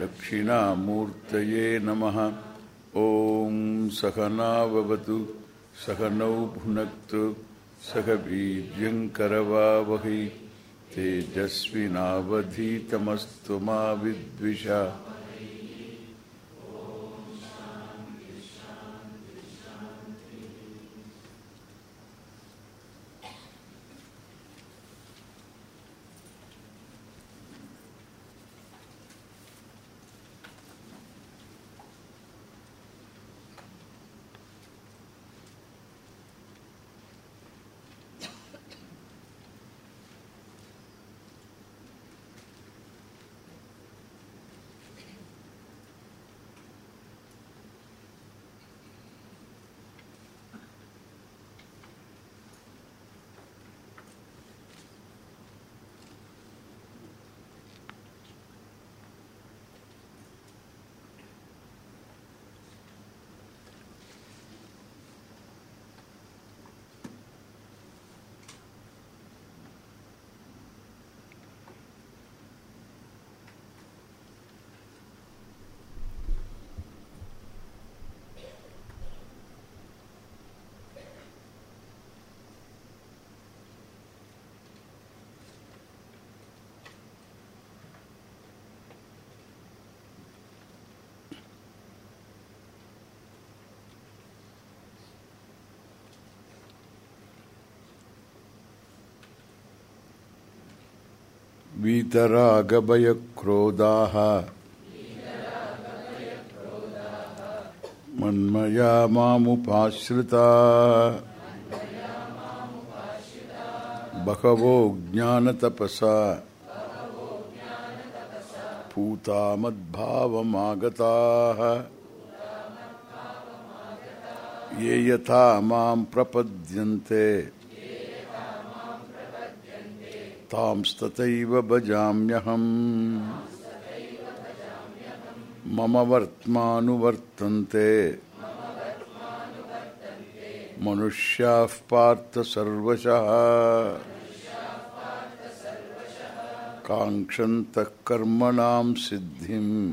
दक्षिणामूर्तये नमः। ॐ सहनाववतु सहनौ भुनक्तु सह वीर्यङ्करवावहै तेजस्विनावधीतमस्तु मा विद्विषा वीतरागभयक्रोधाः। मन्मया मामुपाश्रिता। बहवो ज्ञानतपसा। पूता मद्भावमागताः ये यथा माँ प्रपद्यन्ते। तांस्तथैव भजाम्यहम् मम वर्त्मानुवर्तन्ते। मनुष्याः पार्थ सर्वशः। काङ्क्षन्तः कर्मणां सिद्धिम्।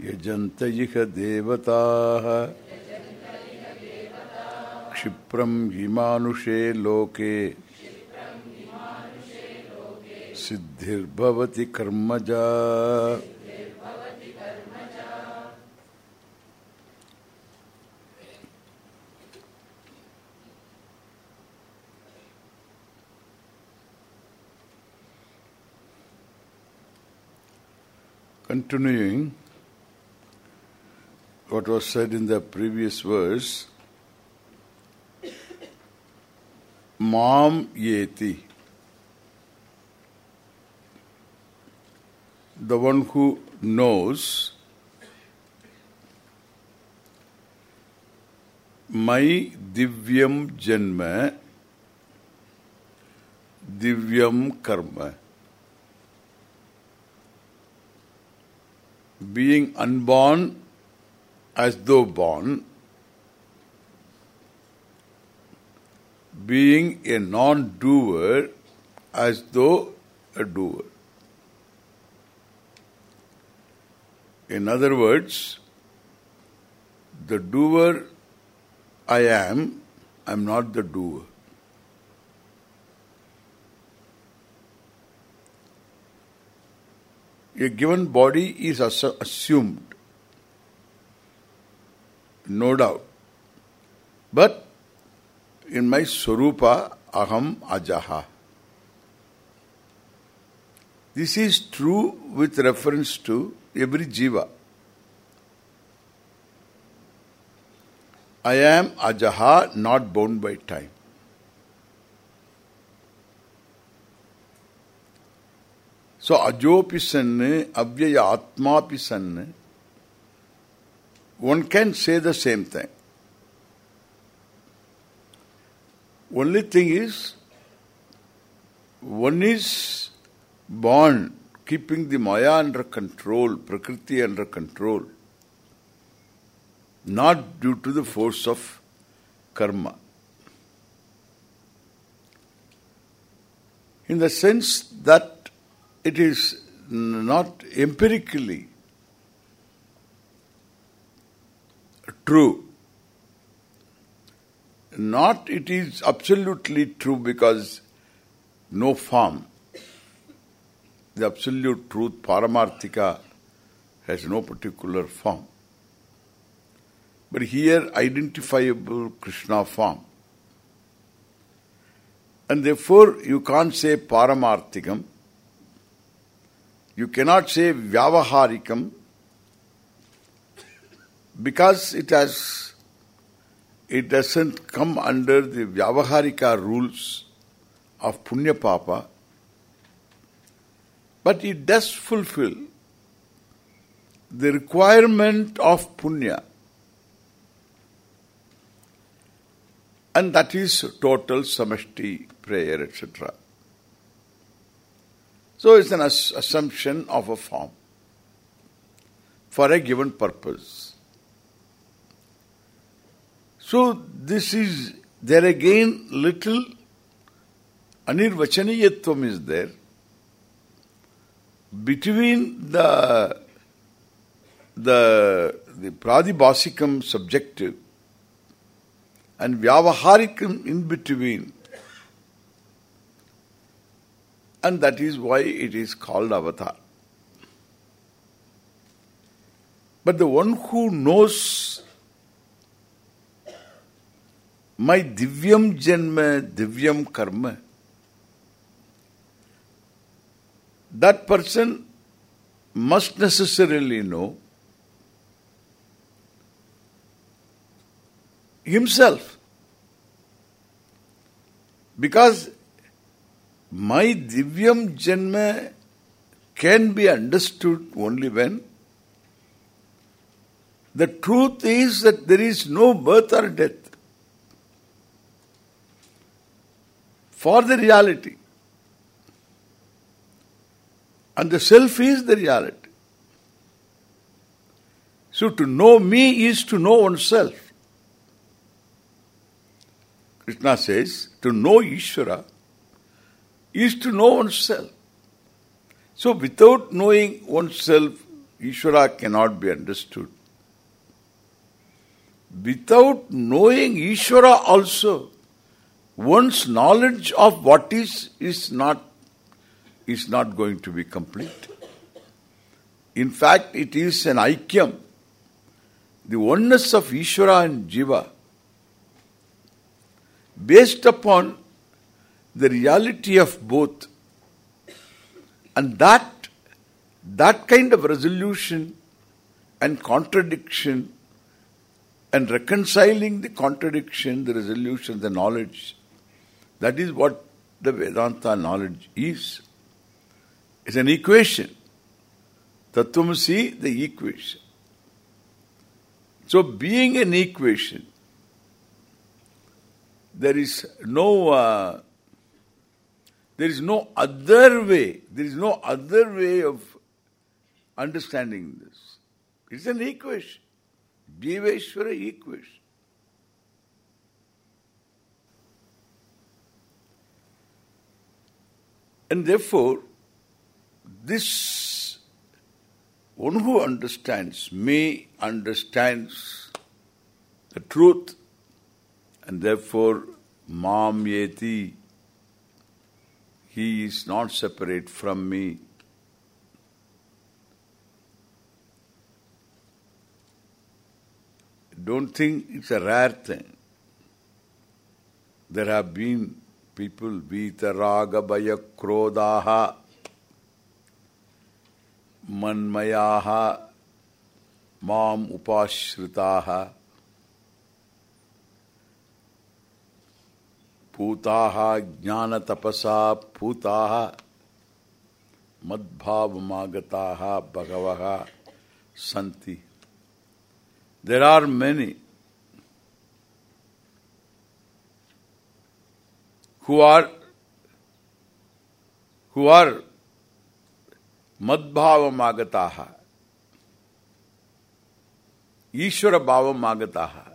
यजन्त इह देवताः। क्षिप्रं हि मानुषे लोके सिद्धिर्भवति कर्मजा Continuing what was said in the previous verse, Mam Yeti, the one who knows my divyam janma, divyam karma. Being unborn as though born, being a non-doer as though a doer. In other words, the doer I am, I am not the doer. A given body is assumed, no doubt. But in my Swarupa, Aham Ajaha. This is true with reference to every jiva. I am Ajaha, not bound by time. So ajopi sanne, avyaya atmapi one can say the same thing. Only thing is, one is born keeping the Maya under control, Prakriti under control, not due to the force of karma. In the sense that it is not empirically true. Not it is absolutely true because no form. The absolute truth, Paramarthika, has no particular form. But here identifiable Krishna form. And therefore you can't say Paramarthikam. You cannot say Vyavaharikam because it has it doesn't come under the Vyavaharika rules of Punya Papa, but it does fulfill the requirement of Punya. And that is total samashti prayer, etc. So it's an assumption of a form for a given purpose. So this is, there again little anirvachaniyatvam is there between the the the pradibhasikam subjective and vyavaharikam in between and that is why it is called avatar. But the one who knows my divyam janma, divyam karma, that person must necessarily know himself. Because my divyam janma can be understood only when the truth is that there is no birth or death. For the reality. And the self is the reality. So to know me is to know oneself. Krishna says, to know Ishvara is to know oneself. So without knowing oneself, Ishvara cannot be understood. Without knowing Ishvara also, one's knowledge of what is is not is not going to be complete. In fact, it is an aikyam, the oneness of Ishvara and Jiva, based upon the reality of both. And that, that kind of resolution and contradiction and reconciling the contradiction, the resolution, the knowledge that is what the Vedanta knowledge is. It's an equation. Tattvamasi, the equation. So being an equation, there is no uh, there is no other way, there is no other way of understanding this. It's an equation. Jiveshwara equation. And therefore, this one who understands me understands the truth and therefore mam yeti he is not separate from me. Don't think it's a rare thing. There have been people vitaraga bhaya krodhaha manmayaha mam upashritaha putaha jnana tapasa putaha madbhavamagataha bahavaha santi. There are who are who are madbhavamagataha Ishvara bhavamagataha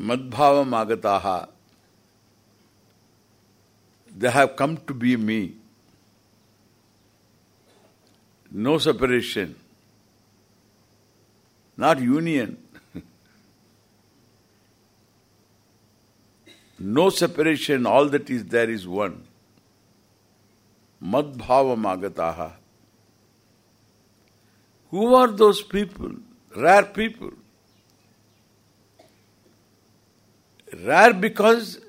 madbhavamagataha they have come to be me. No separation. Not union. No separation, all that is there is one. Madbhava magataha. Who are those people? Rare people. Rare because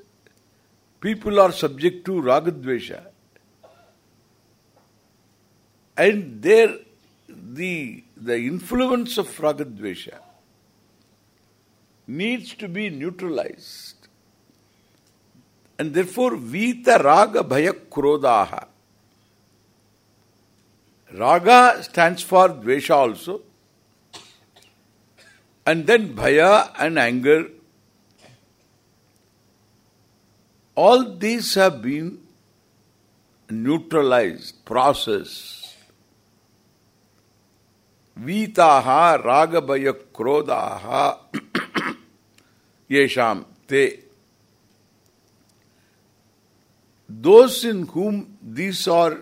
people are subject to ragadvesha. And there the the influence of ragadvesha needs to be neutralized. And therefore vita raga bhaya krodaha. Raga stands for dvesha also. And then bhaya and anger All these have been neutralized, processed. Vitaha ragabhaya krodaha yesham te. Those in whom these are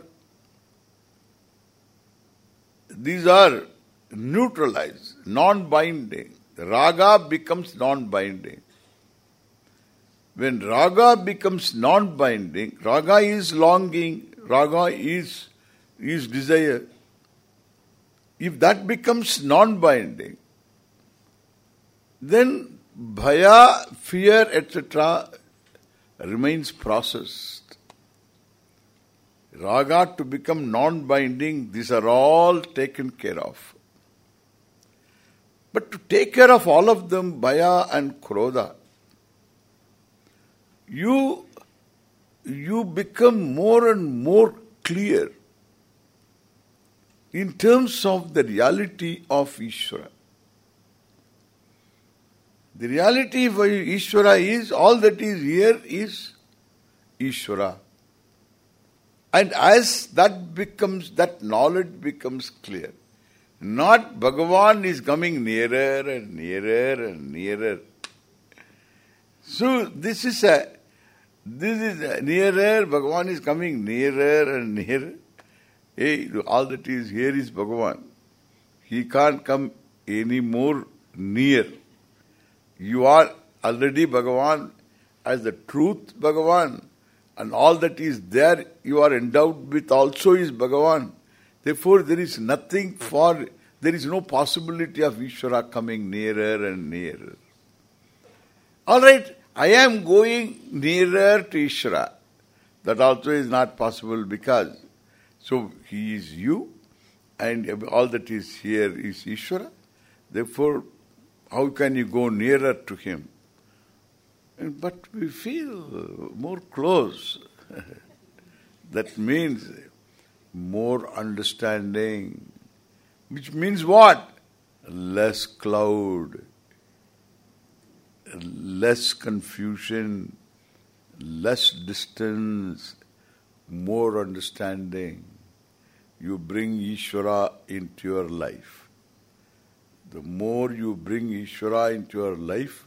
these are neutralized, non-binding. Raga becomes non-binding. When raga becomes non-binding, raga is longing, raga is, is desire. If that becomes non-binding, then bhaya, fear, etc. remains processed. Raga to become non-binding, these are all taken care of. But to take care of all of them, bhaya and krodha, you you become more and more clear in terms of the reality of Ishvara. The reality of Ishvara is, all that is here is Ishvara. And as that becomes, that knowledge becomes clear, not Bhagavan is coming nearer and nearer and nearer. So this is a this is nearer, Bhagavan is coming nearer and nearer. Hey, all that is here is Bhagavan. He can't come any more near. You are already Bhagavan as the truth Bhagavan. And all that is there you are endowed with also is Bhagavan. Therefore there is nothing for, there is no possibility of Ishvara coming nearer and nearer. Alright, I am going nearer to Ishvara. That also is not possible because so he is you and all that is here is Ishvara. Therefore, how can you go nearer to him? But we feel uh, more close. that means more understanding. Which means what? Less cloud less confusion, less distance, more understanding. You bring Ishvara into your life. The more you bring Ishvara into your life,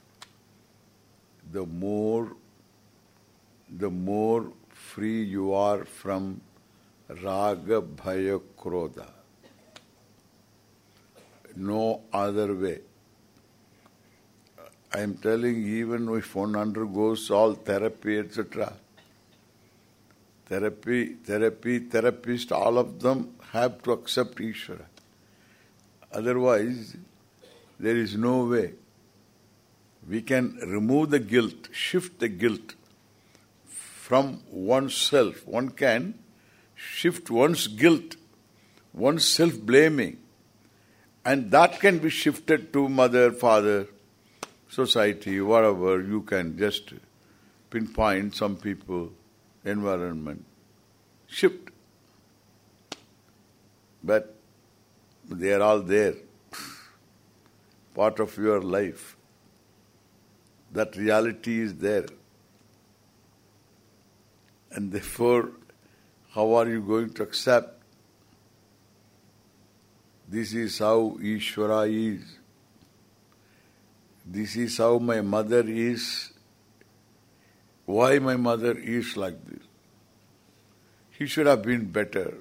the more the more free you are from raga, bhaya, krodha. No other way. I am telling even if one undergoes all therapy, etc. Therapy, therapy, therapist, all of them have to accept Ishvara. Otherwise, there is no way. We can remove the guilt, shift the guilt from oneself. One can shift one's guilt, one's self-blaming, and that can be shifted to mother, father, society, whatever, you can just pinpoint some people, environment, shift. But they are all there, part of your life. That reality is there. And therefore, how are you going to accept this is how Ishvara is. This is how my mother is. Why my mother is like this? He should have been better.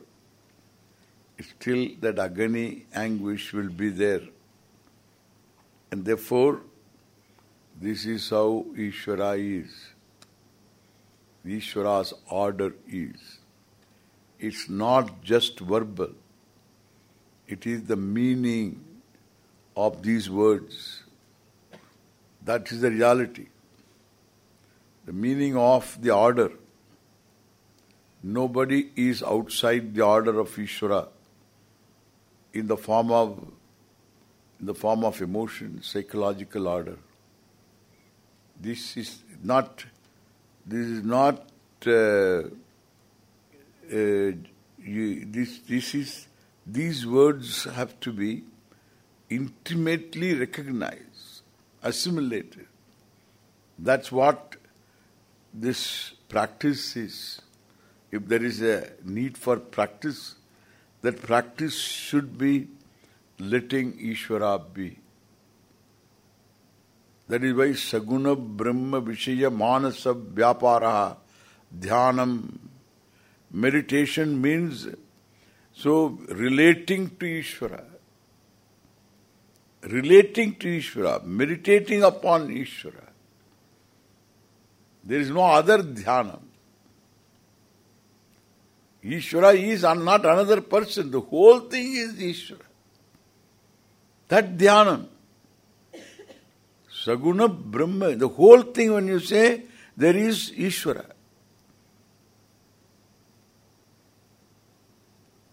Still that agony, anguish will be there. And therefore, this is how Ishvara is. Ishvara's order is. It's not just verbal. It is the meaning of these words. That is the reality. The meaning of the order. Nobody is outside the order of Ishvara in the form of in the form of emotion, psychological order. This is not this is not uh, uh, this this is these words have to be intimately recognized, assimilated. That's what this practice is. If there is a need for practice, that practice should be letting Ishvara be. That is why Saguna Brahma Vishaya Manasa Vyaparaha Dhyanam Meditation means so relating to Ishvara, relating to Ishvara, meditating upon Ishvara. There is no other dhyana. Ishvara is not another person. The whole thing is Ishvara. That dhyana. Saguna Brahma. The whole thing when you say there is Ishvara.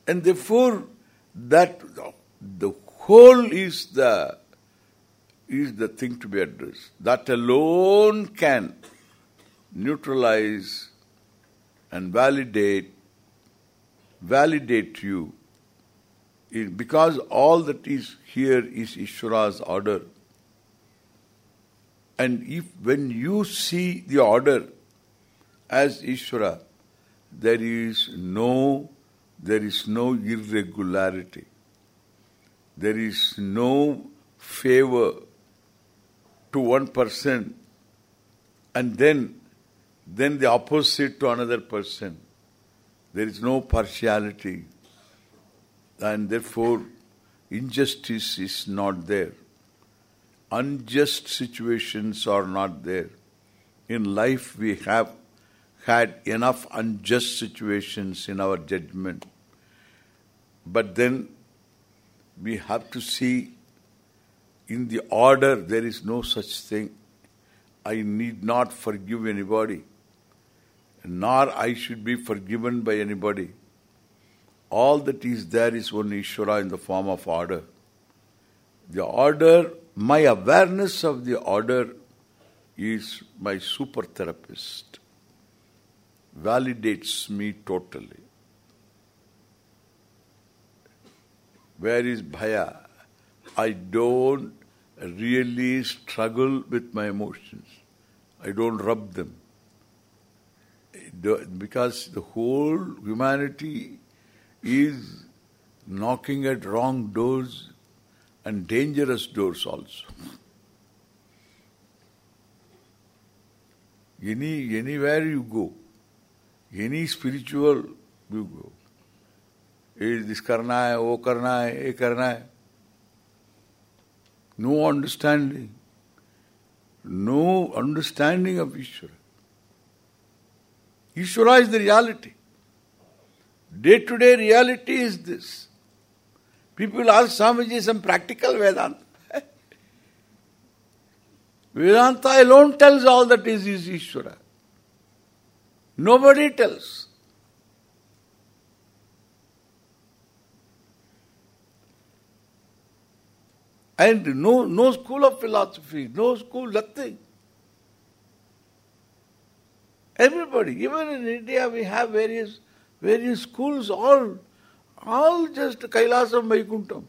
And therefore, that the whole is the is the thing to be addressed. That alone can neutralize and validate validate you because all that is here is Ishvara's order. And if when you see the order as Ishvara, there is no there is no irregularity. There is no favor to one person and then then the opposite to another person. There is no partiality and therefore injustice is not there. Unjust situations are not there. In life we have had enough unjust situations in our judgment. But then we have to see in the order there is no such thing. I need not forgive anybody, nor I should be forgiven by anybody. All that is there is only Ishvara in the form of order. The order, my awareness of the order is my super therapist validates me totally. Where is bhaya? I don't really struggle with my emotions. I don't rub them. Because the whole humanity is knocking at wrong doors and dangerous doors also. Any Anywhere you go, any spiritual you go. Is this karna hai, wo karna hai, ye karna hai. No understanding. No understanding of Ishvara. Ishvara is the reality. Day-to-day -day reality is this. People ask Swamiji some practical Vedanta. Vedanta alone tells all that is, is Ishvara. Nobody tells. And no no school of philosophy, no school, nothing. Everybody, even in India we have various various schools, all all just Kailasam Vaikuntham.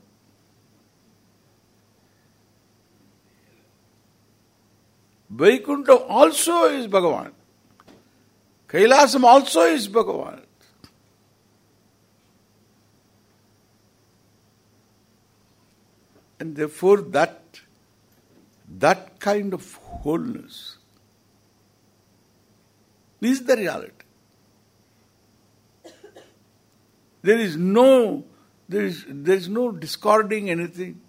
Vaikuntham also is Bhagavan. Kailasam also is Bhagavan. And therefore that that kind of wholeness is the reality. There is no there is there is no discarding anything.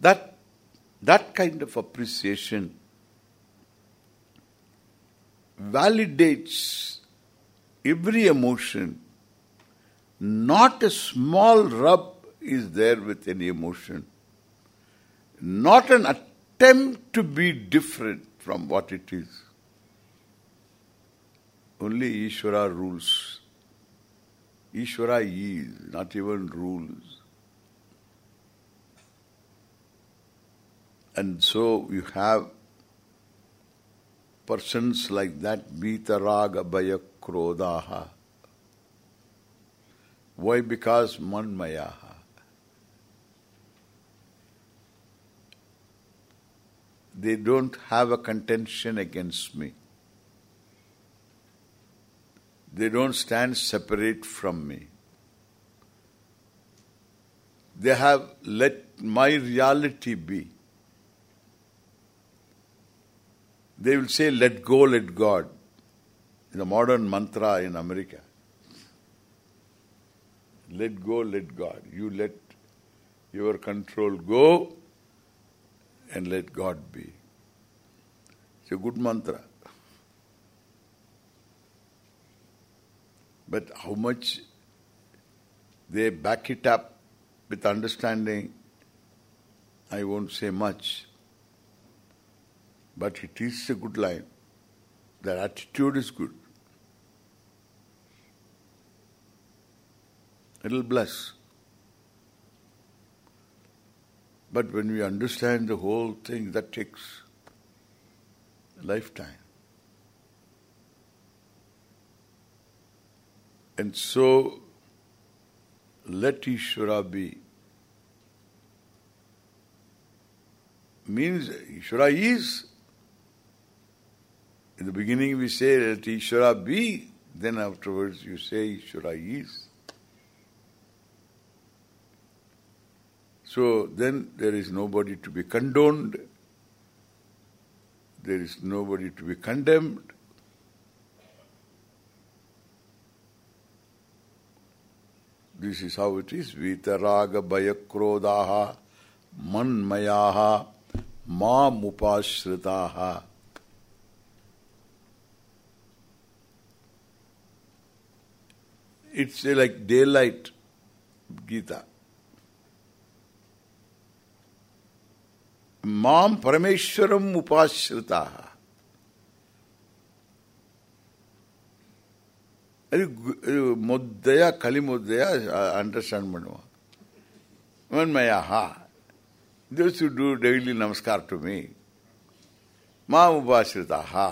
That that kind of appreciation validates every emotion. Not a small rub is there with any emotion. Not an attempt to be different from what it is. Only Ishvara rules. Ishvara is, not even rules. And so you have persons like that, Vitaraga Bhaya Krodaha. Why? Because Manmayaha. They don't have a contention against me. They don't stand separate from me. They have let my reality be. They will say, let go, let God. In the modern mantra in America. Let go, let God. You let your control go and let God be. It's a good mantra. But how much they back it up with understanding, I won't say much. But it is a good line. Their attitude is good. It'll bless. But when we understand the whole thing, that takes a lifetime. And so, let Ishvara be. Means Ishvara is. In the beginning we say let Ishvara be, then afterwards you say Ishvara is. So then there is nobody to be condoned, there is nobody to be condemned. This is how it is. Vitaraga bhayakrodaha manmayaha ma mamupashritaha. It's like daylight, Gita. माम परमेश्वरम उपाश्रिता ಅದು ಮುದ್ದೆಯ ಕಲಿ ಮುದ್ದೆಯ understand ಮಾಡುವ ಮನ್ಮಯ ಹಾ this you do daily ನಮಸ್ಕಾರ to me ಮಾ ಉಪಾಶ್ರಿತ ಹಾ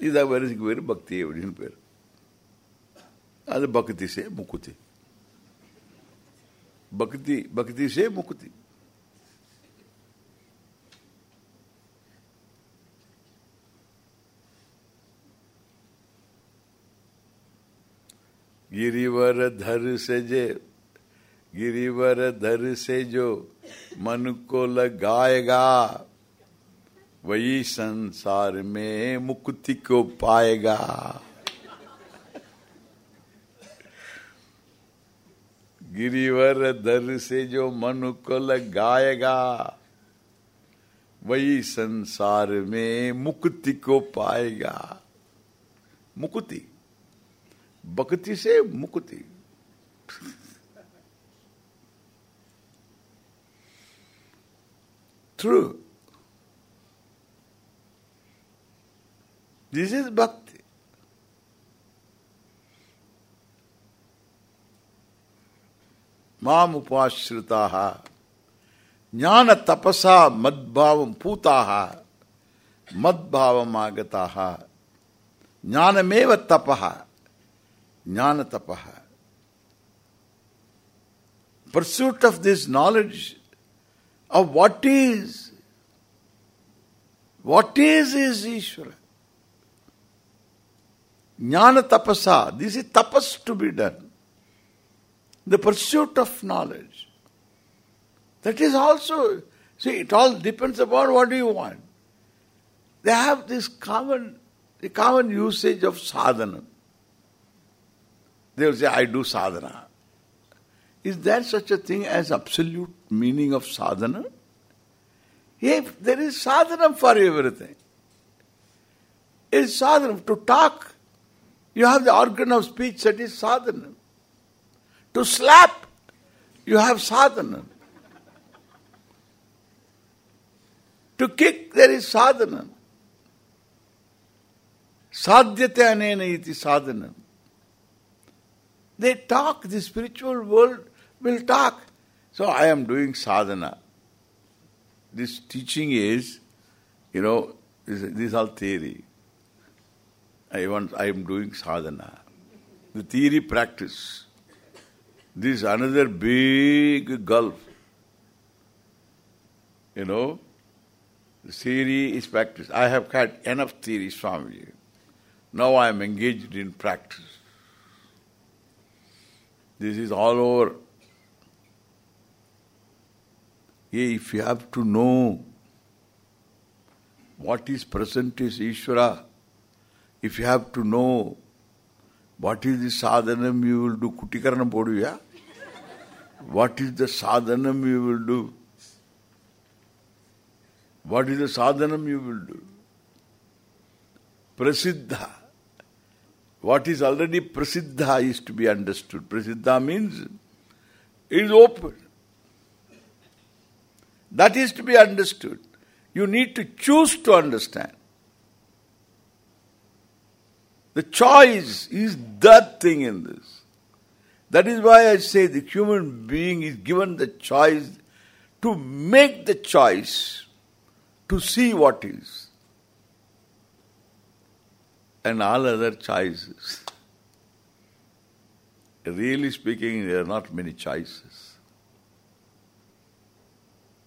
இதை வருதுக்கு பேர் பக்தி அப்படின்னு பேர் அது பக்தி சே முக்குத்தி भक्ति भक्ति से मुक्ति। गिरिवर धर से जे गिरिवर धर से जो मन को लगाएगा, वही संसार में मुक्ति को पाएगा। गिरिवर दर से जो मन को लगाएगा वही संसार में मुक्ति को पाएगा। मुक्ति? भक्ति से मुक्ति। Through this is bhakti mam upashritaha jnana tapasa madbhavam putaha madbhavam agataha jnanameva tapaha jnana tapaha pursuit of this knowledge of what is what is is Ishvara Jnana tapasa. This is tapas to be done. The pursuit of knowledge. That is also, see, it all depends upon what do you want. They have this common, the common usage of sadhana. They will say, I do sadhana. Is there such a thing as absolute meaning of sadhana? If there is sadhana for everything. Is sadhana to talk you have the organ of speech that is sadhana. To slap, you have sadhana. To kick, there is sadhana. Sadhyate anena iti sadhana. They talk, the spiritual world will talk. So I am doing sadhana. This teaching is, you know, this, this is all theory. I want, I am doing sadhana. The theory practice. This is another big gulf. You know, the theory is practice. I have had enough from you. Now I am engaged in practice. This is all over. If you have to know what is present is Ishvara, if you have to know what is the sadhanam you will do, kutikaranam poduya? What is the sadhanam you will do? What is the sadhanam you will do? Prasiddha. What is already prasiddha is to be understood. Prasiddha means it is open. That is to be understood. You need to choose to understand. The choice is that thing in this. That is why I say the human being is given the choice to make the choice to see what is. And all other choices. Really speaking, there are not many choices.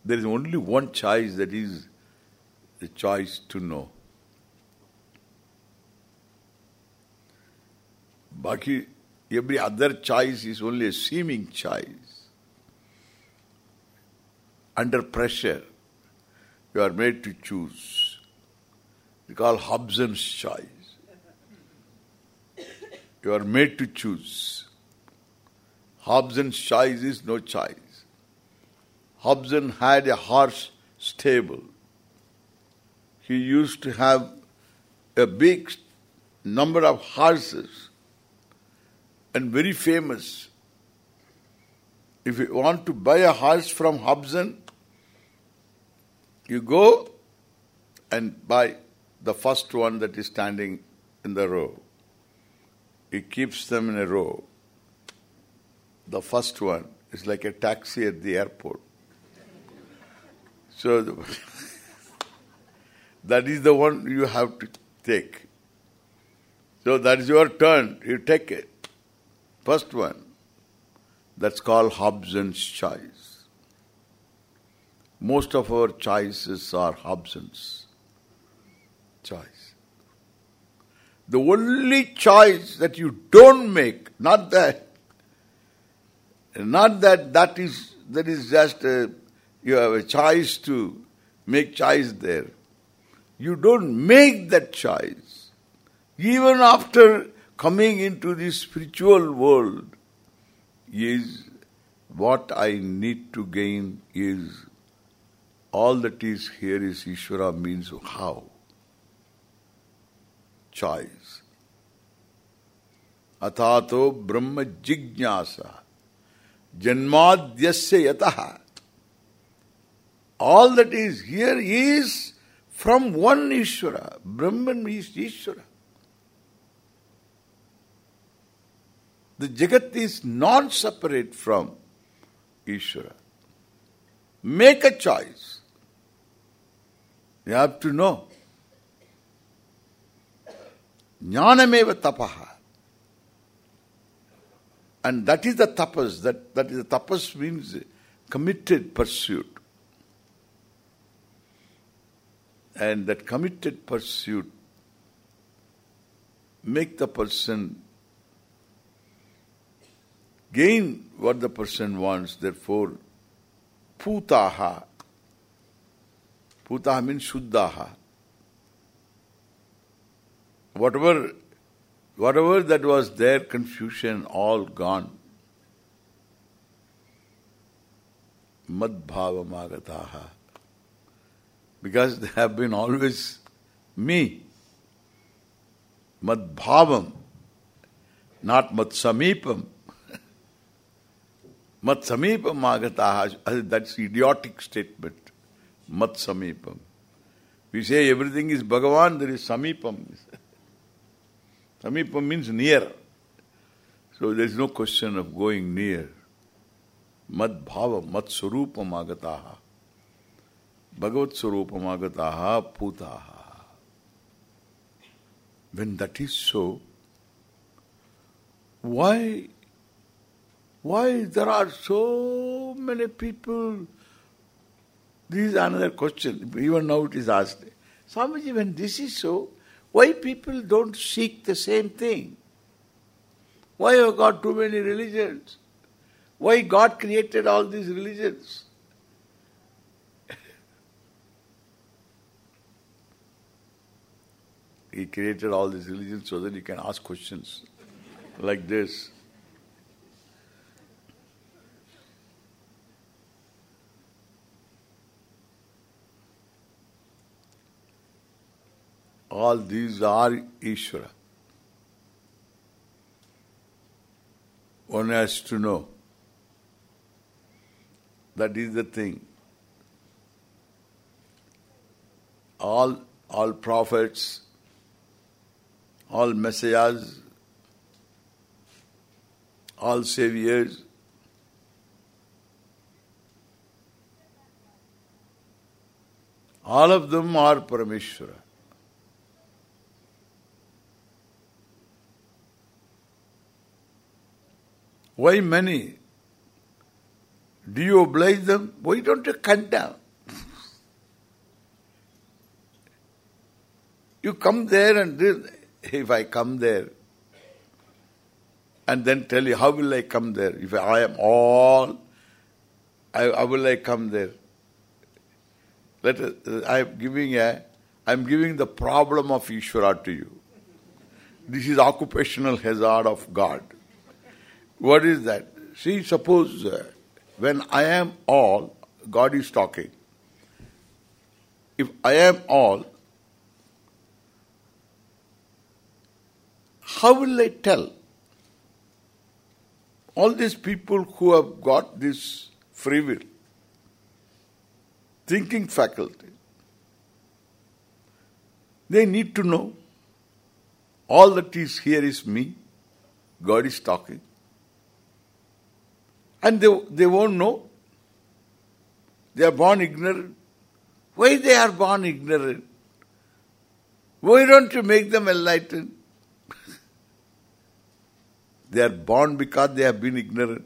There is only one choice that is the choice to know. Baki, every other choice is only a seeming choice. Under pressure, you are made to choose. We call Hobson's choice. You are made to choose. Hobson's choice is no choice. Hobson had a horse stable. He used to have a big number of horses and very famous. If you want to buy a horse from Hobson, you go and buy the first one that is standing in the row. He keeps them in a row. The first one is like a taxi at the airport. So the that is the one you have to take. So that is your turn. You take it. First one, that's called Hobson's choice. Most of our choices are Hobson's choice. The only choice that you don't make, not that, not that that is that is just a, you have a choice to make choice there. You don't make that choice. Even after coming into this spiritual world is what I need to gain is all that is here is Ishvara means how. Choice. Atato Brahma Jijnasa Janmadyasya Yataha All that is here is from one Ishvara. Brahman is Ishvara. The Jagat is non-separate from Ishvara. Make a choice. You have to know. Jnanameva tapaha. And that is the tapas. That, that is the tapas means committed pursuit. And that committed pursuit make the person gain what the person wants. Therefore, putaha. Putaha means shuddhaha. Whatever whatever that was there, confusion, all gone. Madbhavamagataha. Because they have been always me. Madbhavam, not Matsamipam. Matsamipam agataha. That's idiotic statement. Matsamipam. We say everything is Bhagavan, there is Samipam. Samipam means near. So there is no question of going near. Mad bhava, mad surupam agataha. Bhagavat surupam agataha putaha. When that is so, why why there are so many people? This is another question. Even now it is asked. Swamiji, when this is so, why people don't seek the same thing? Why have got too many religions? Why God created all these religions? he created all these religions so that you can ask questions like this. All these are Ishvara. One has to know. That is the thing. All all prophets, all messiahs, all saviors, all of them are Parameshwara. Why many? Do you oblige them? Why don't you condemn? you come there and this, if I come there and then tell you, how will I come there? If I am all, I, how will I come there? Let us, uh, I am giving a, I am giving the problem of Ishvara to you. This is occupational hazard of God. What is that? See, suppose uh, when I am all, God is talking. If I am all, how will I tell? All these people who have got this free will, thinking faculty, they need to know all that is here is me, God is talking. And they, they won't know. They are born ignorant. Why they are born ignorant? Why don't you make them enlightened? they are born because they have been ignorant.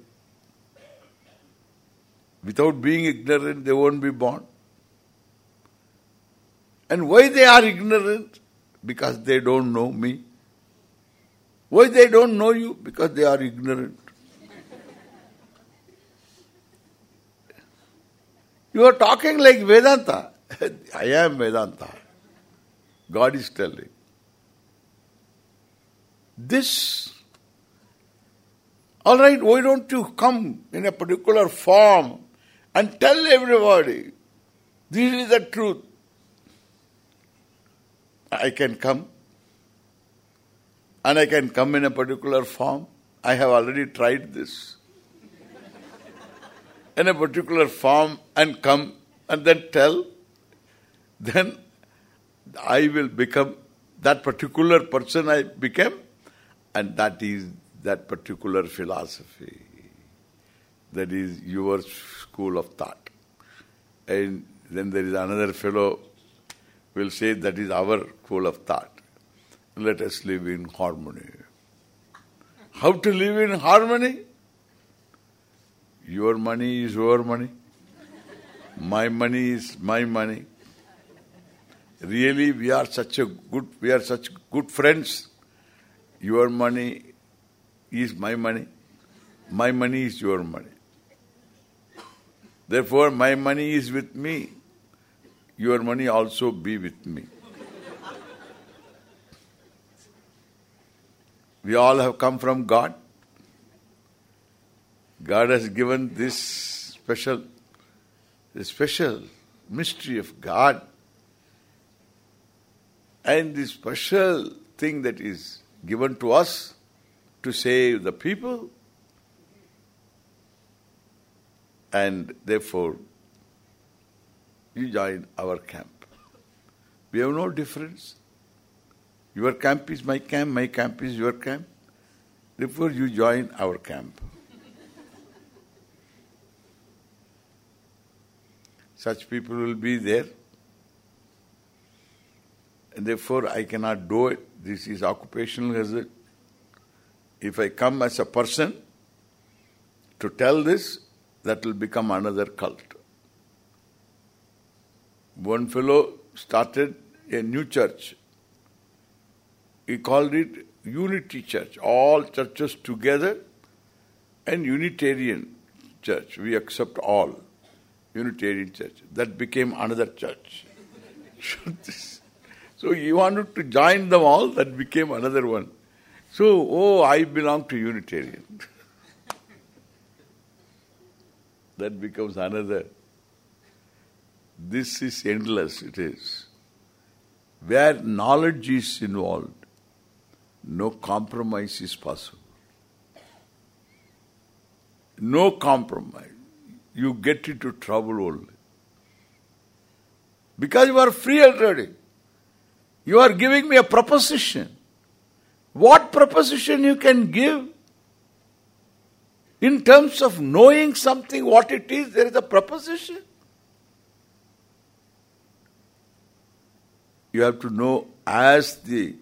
Without being ignorant, they won't be born. And why they are ignorant? Because they don't know me. Why they don't know you? Because they are ignorant. You are talking like Vedanta. I am Vedanta. God is telling. This, all right, why don't you come in a particular form and tell everybody, this is the truth. I can come and I can come in a particular form. I have already tried this in a particular form and come and then tell, then I will become that particular person I became and that is that particular philosophy. That is your school of thought. And then there is another fellow will say that is our school of thought. Let us live in harmony. How to live in harmony? Your money is your money. My money is my money. Really, we are such a good, we are such good friends. Your money is my money. My money is your money. Therefore, my money is with me. Your money also be with me. we all have come from God. God has given this special, the special mystery of God and this special thing that is given to us to save the people and therefore you join our camp. We have no difference. Your camp is my camp, my camp is your camp. Therefore you join our camp. Such people will be there. And therefore I cannot do it. This is occupational hazard. If I come as a person to tell this, that will become another cult. One fellow started a new church. He called it Unity Church. All churches together and Unitarian Church. We accept all. Unitarian Church. That became another church. so he wanted to join them all, that became another one. So, oh, I belong to Unitarian. that becomes another. This is endless, it is. Where knowledge is involved, no compromise is possible. No compromise. You get into trouble only. Because you are free already. You are giving me a proposition. What proposition you can give? In terms of knowing something, what it is, there is a proposition. You have to know as the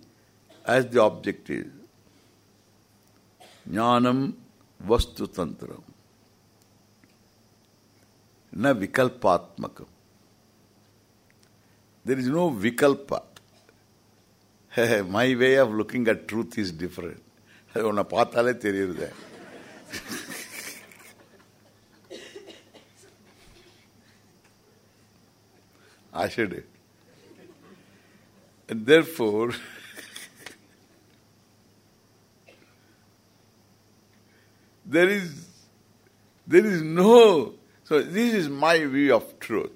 as the object is. Jnanam vastu tantram Na vikalpatmakam. There is no vikalpa. My way of looking at truth is different. உன்னை பார்த்தாலே தெரியுது I said And therefore, there is there is no so this is my view of truth.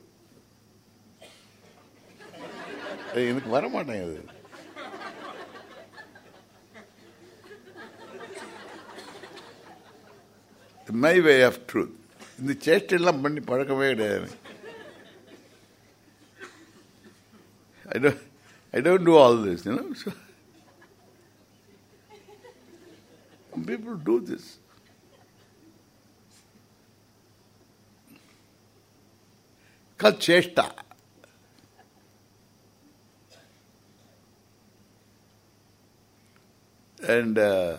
எனக்கு வர மாட்டேங்குது my way of truth இந்த சேஷ்டெல்லாம் பண்ணி பழக்கமே கிடையாது I don't, I don't do all this, you know. So, some Called cheshta. And uh,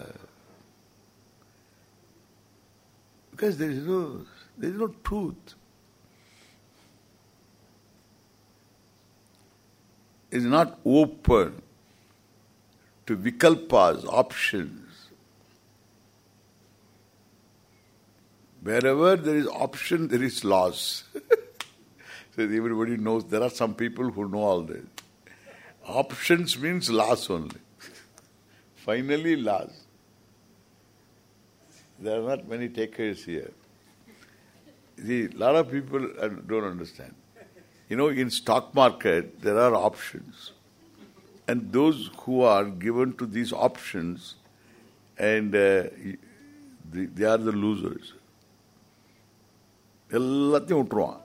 because there is no there is no truth. is not open to vikalpas, options. Wherever there is option, there is loss. so everybody knows there are some people who know all this. Options means loss only. Finally loss. There are not many takers here. See, a lot of people don't understand. You know, in stock market, there are options. And those who are given to these options, and uh, they are the losers. எல்லாத்தையும் விட்டுருவான்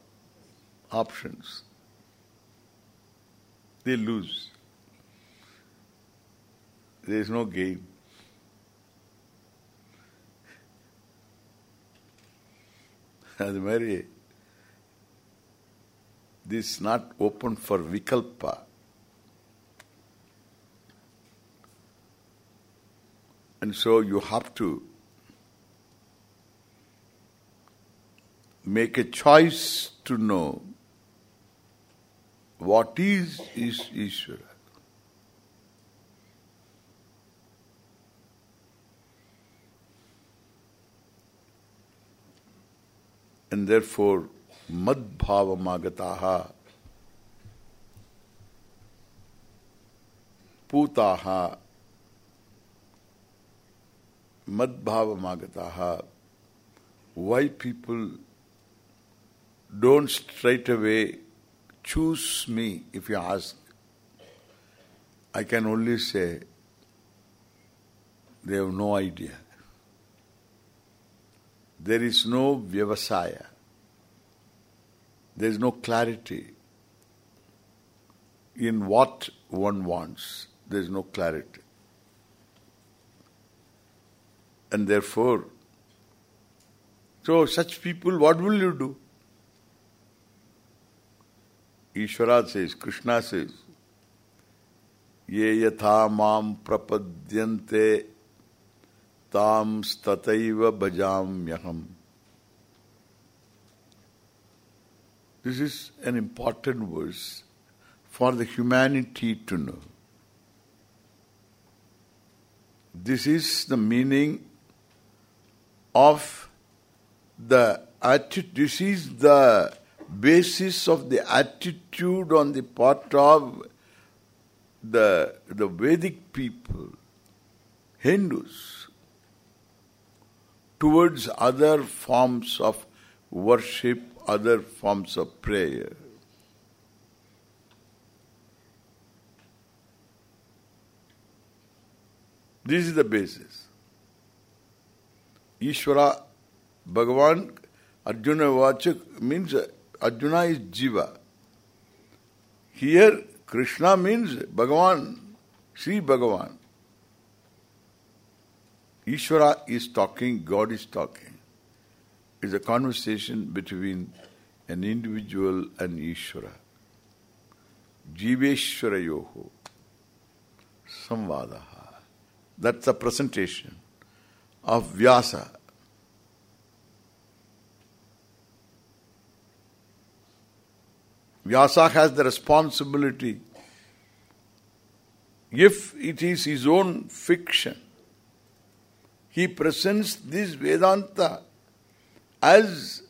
options they lose. There is no gain. அது மாதிரி this not open for vikalpa. And so you have to make a choice to know what is is Ishvara. And therefore, madbhavamagataha putaha madbhavamagataha why people don't straight away choose me if you ask I can only say they have no idea there is no vyavasaya there is no clarity in what one wants. There is no clarity. And therefore, so such people, what will you do? ईश्वरा से, कृष्णा से, ये यथा माम प्रपद्यन्ते ताम स्तैव भजाम्यहम। This is an important verse for the humanity to know this is the meaning of the attitude this is the basis of the attitude on the part of the the Vedic people, Hindus, towards other forms of worship other forms of prayer. This is the basis. Ishvara, Bhagavan, Arjuna Vachak means Arjuna is Jiva. Here Krishna means Bhagavan, Sri Bhagavan. Ishvara is talking, God is talking is a conversation between an individual and Ishvara. Jiveshwara Yoho. Samvadaha. That's a presentation of Vyasa. Vyasa has the responsibility if it is his own fiction. He presents this Vedanta as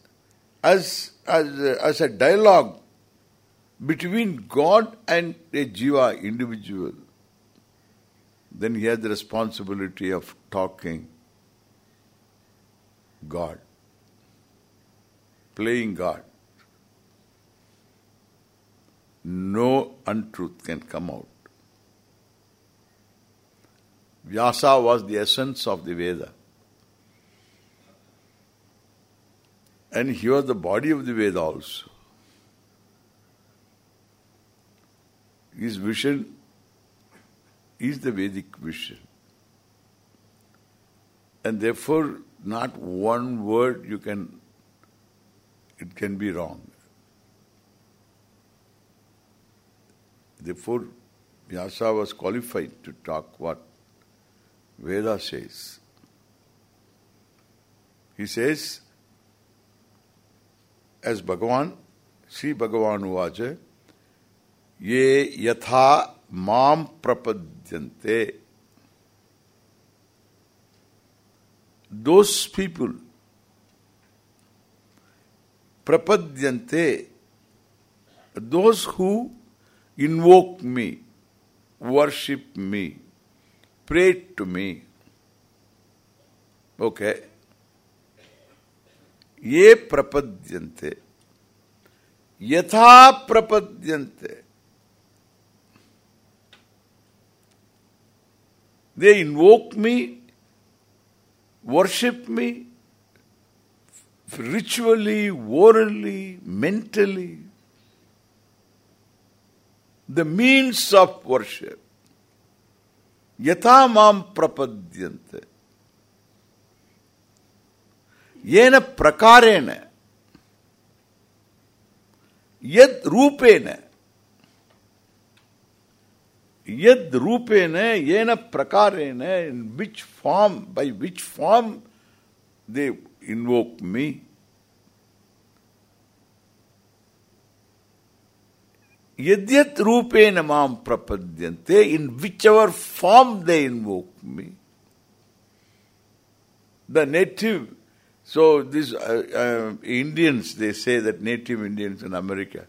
as as as a dialogue between God and a jiva individual, then he has the responsibility of talking God, playing God. No untruth can come out. Vyasa was the essence of the Veda. And he was the body of the Veda also. His vision is the Vedic vision. And therefore, not one word you can, it can be wrong. Therefore, Vyasa was qualified to talk what Veda says. He says, as Bhagavan, Sri Bhagavan Uvacha, Ye yatha mam prapadyante. Those people prapadyante, those who Invoke me, worship me, pray to me. Okay. Ye prapadyante. Yatha prapadyante. They invoke me, worship me, ritually, orally, mentally the means of worship yatha mam prapadyante yena prakarena Yad rupena. Yad rupena, yena prakarena, in which form, by which form they invoke me. Yadyat rupena mam prapadyante, in whichever form they invoke me. The native, so these uh, uh, Indians, they say that native Indians in America,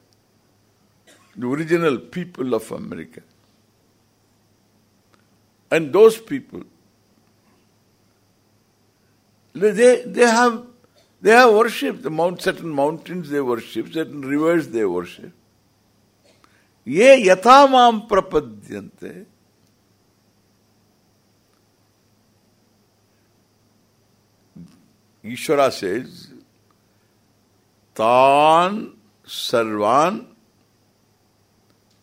the original people of America, and those people, they they have they have worshipped the mount certain mountains they worship, certain rivers they worship. ये यथा माम प्रपद्यन्ते Ishvara says, Tan Sarvan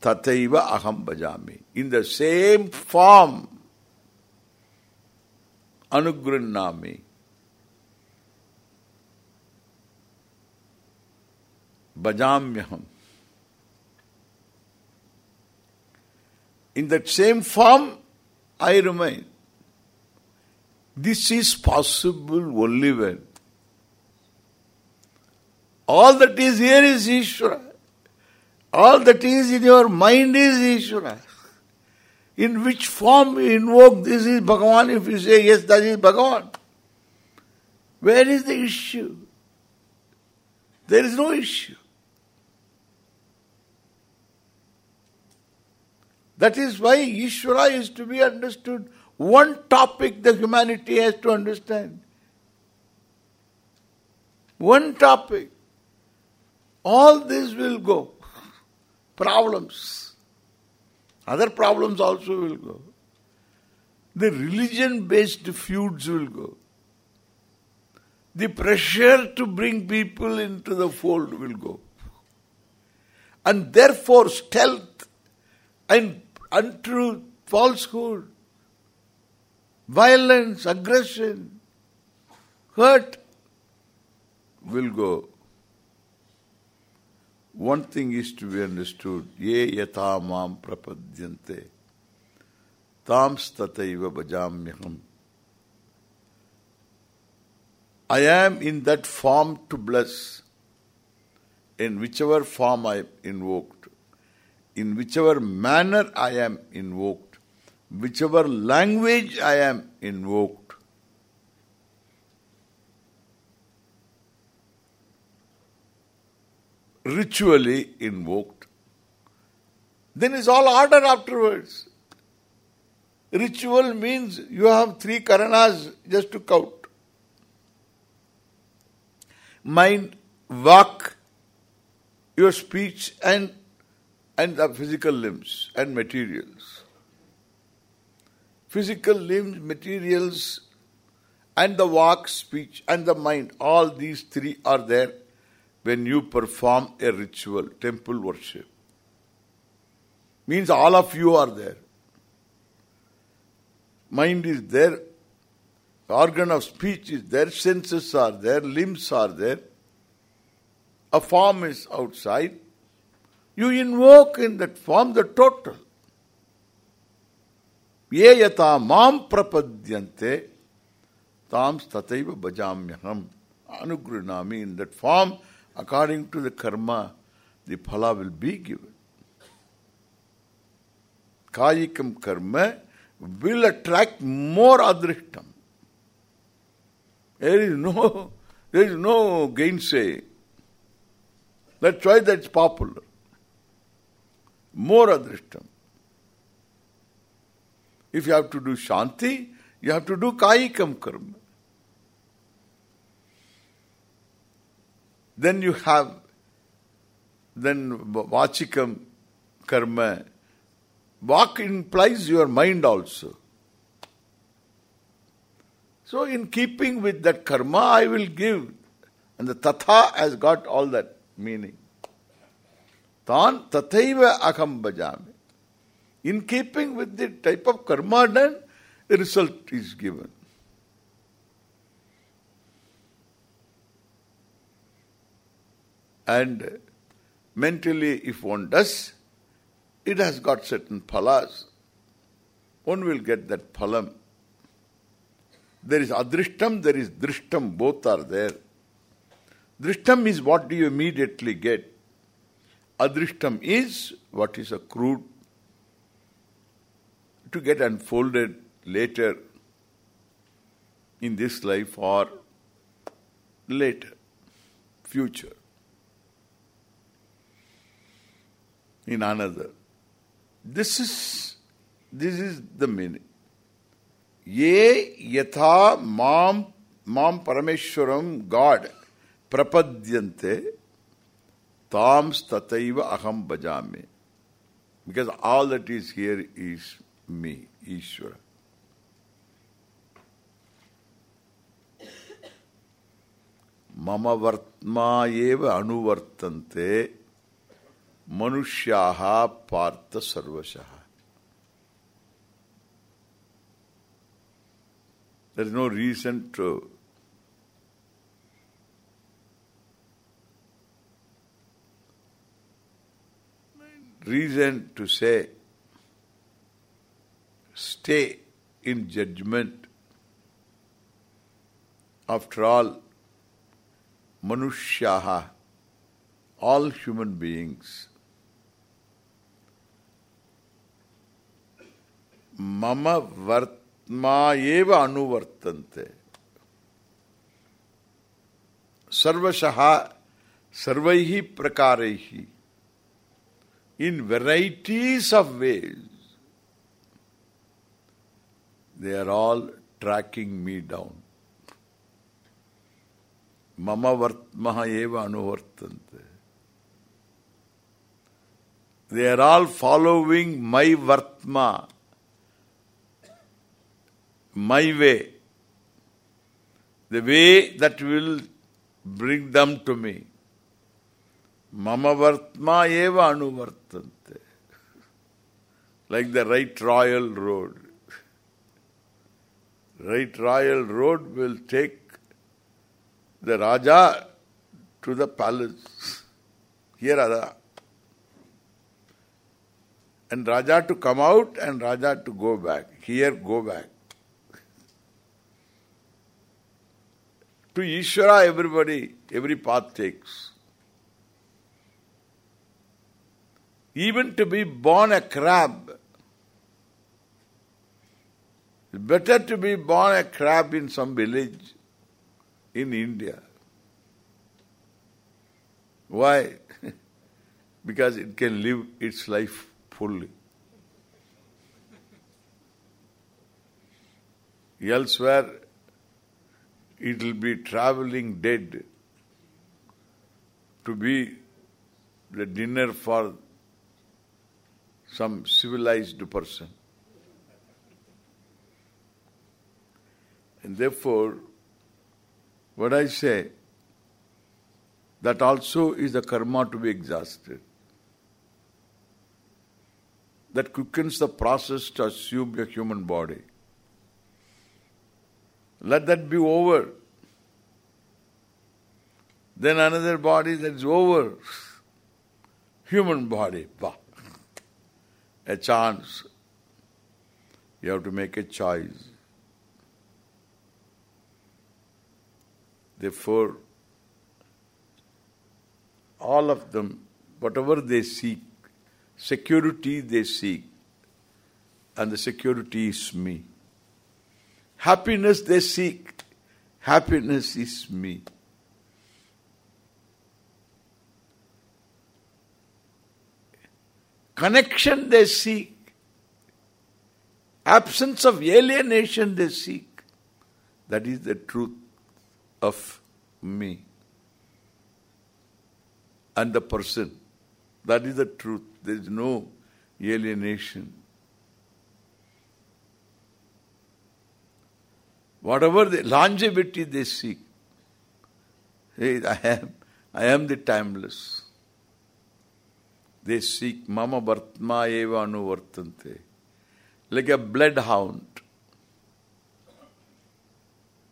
Tataiva Aham Bhajami. In the same form, Anugrannami. Bhajamyaham. In that same form, I remain. This is possible only when all that is here is Ishvara. All that is in your mind is Ishvara. In which form you invoke this is Bhagavan, if you say yes, that is Bhagavan. Where is the issue? There is no issue. That is why Ishvara is to be understood. One topic the humanity has to understand. One topic. All this will go. Problems. Other problems also will go. The religion-based feuds will go. The pressure to bring people into the fold will go. And therefore stealth and untruth, falsehood, violence, aggression, hurt will go. One thing is to be understood. Ye yatha mam prapadyante tam stataiva bhajamyaham. I am in that form to bless, in whichever form I invoked, in whichever manner I am invoked, whichever language I am invoked. Ritually invoked. Then is all order afterwards. Ritual means you have three karanas just to count. Mind, vak, your speech and and the physical limbs and materials. Physical limbs, materials and the vak, speech and the mind, all these three are there when you perform a ritual, temple worship. Means all of you are there. Mind is there, organ of speech is there, senses are there, limbs are there, a form is outside. You invoke in that form the total. Yata mam prapadyante tam stataiva bhajamyaham anugrinami in that form according to the karma the phala will be given. Kayikam karma will attract more adrishtam. There is no there is no gainsay. That's why that's popular. More adrishtam. If you have to do shanti, you have to do kayikam karma. Then you have then vachikam karma. Vak implies your mind also. So in keeping with that karma, I will give. And the tatha has got all that meaning. Tan tathaiva aham bhajami. In keeping with the type of karma done, the result is given. And mentally if one does, it has got certain phalas. One will get that phalam. There is adrishtam, there is drishtam, both are there. Drishtam is what do you immediately get. Adrishtam is what is accrued to get unfolded later in this life or later, future, in another. This is this is the meaning. Ye yatha mam mam parameshwaram God prapadyante tams tataiva aham bhajame. Because all that is here is me, Ishvara. मम वर्त्मा एव अनुवर्तन्ते मनुष्याः पार्थ सर्वशः There is no reason to reason to say stay in judgment. After all, manushyaha, all human beings, mama vartma eva anuvartante. Sarvashaha sarvaihi prakaraihi in varieties of ways they are all tracking me down. Mama vartmaha eva anuvartante. They are all following my vartma, my way, the way that will bring them to me. Mama vartma eva anuvartante. Like the right royal road. Right royal road will take the Raja to the palace. Here Ada. And Raja to come out and Raja to go back. Here go back. To Ishvara everybody, every path takes. Even to be born a crab. Better to be born a crab in some village in India. Why? because it can live its life fully. Elsewhere, it will be traveling dead to be the dinner for some civilized person. And therefore, what I say, that also is a karma to be exhausted. That quickens the process to assume a human body. Let that be over. Then another body that is over. Human body. Bah. A chance. You have to make a choice. Therefore, all of them, whatever they seek, security they seek, and the security is me. Happiness they seek, happiness is me. Connection they seek, absence of alienation they seek. That is the truth of me and the person. That is the truth. There is no alienation. Whatever the longevity they seek, I am, I am the timeless. They seek mama vartma eva anuvartante. Like a bloodhound.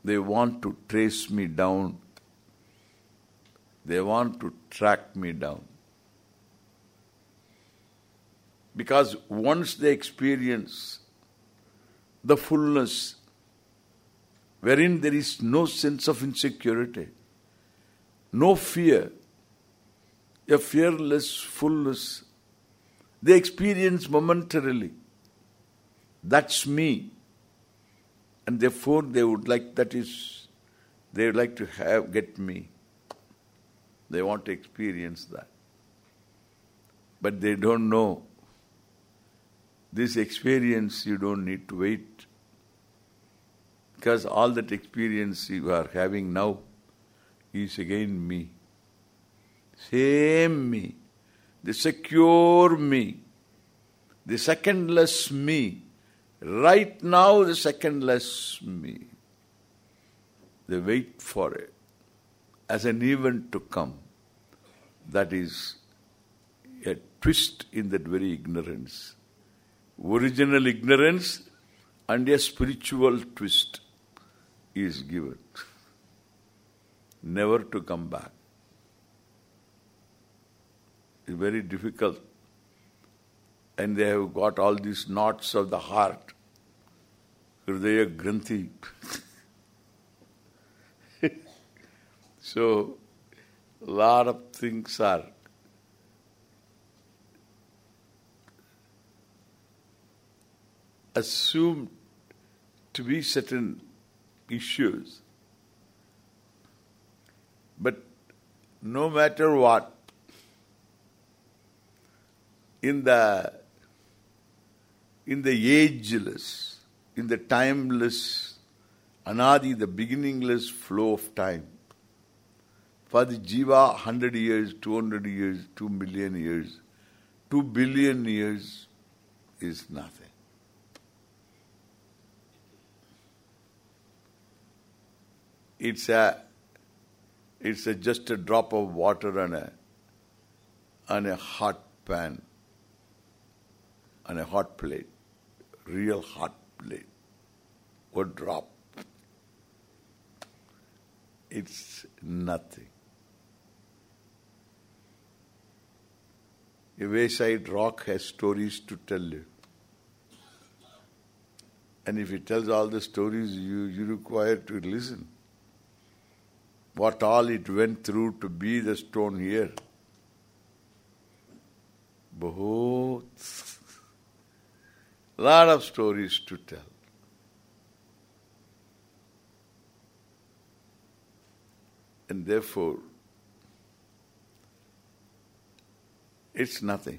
They want to trace me down. They want to track me down. Because once they experience the fullness wherein there is no sense of insecurity, no fear, a fearless fullness, they experience momentarily. That's me. And therefore they would like, that is, they would like to have, get me. They want to experience that. But they don't know. This experience you don't need to wait. Because all that experience you are having now is again me. Same me. The secure me. The secondless me. Right now the secondless me. They wait for it as an event to come. That is a twist in that very ignorance. Original ignorance and a spiritual twist is given. Never to come back. It's very difficult. And they have got all these knots of the heart. Hridaya Granthi. so, a lot of things are assumed to be certain issues. But no matter what, in the in the ageless, in the timeless, anadi, the beginningless flow of time, for the jiva, 100 years, 200 years, 2 million years, 2 billion years is nothing. It's a it's a, just a drop of water on a on a hot pan, on a hot plate, real hot plate, or drop. It's nothing. A wayside rock has stories to tell you. And if it tells all the stories, you, you require to listen what all it went through to be the stone here. Bahut lot of stories to tell. And therefore, it's nothing.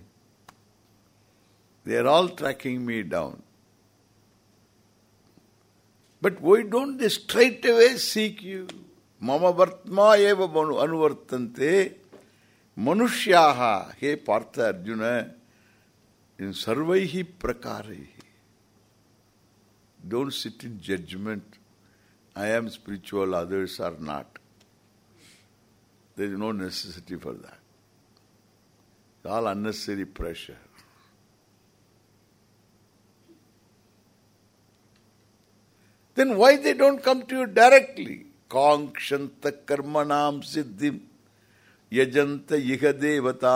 They are all tracking me down. But why don't they straight away seek you? Mama Vartma eva anuvartante manusyaha. he Partha Arjuna, in sarvaihi prakarihi. Don't sit in judgment. I am spiritual, others are not. There is no necessity for that. It's all unnecessary pressure. Then why they don't come to you directly? कांक्षंत कर्मणाम सिद्धि यजंत इह देवता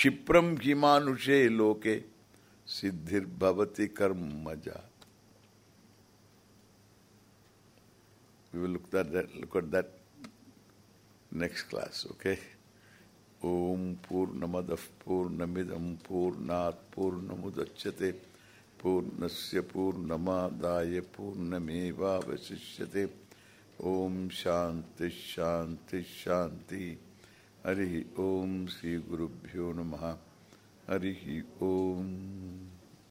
क्षिप्रम की मानुषे लोके सिद्धिर भवति कर्म मज़ा we will look that look at that next class okay ओम पूर्णमद पूर्णमिदं पूर्णात् पूर्णमुदच्यते पूर्णस्य पूर्णमादाय पूर्णमेवावशिष्यते ओम शांति शांति शांति, शांति हरि ओम श्री गुरुभ्यो नमः हरि ओम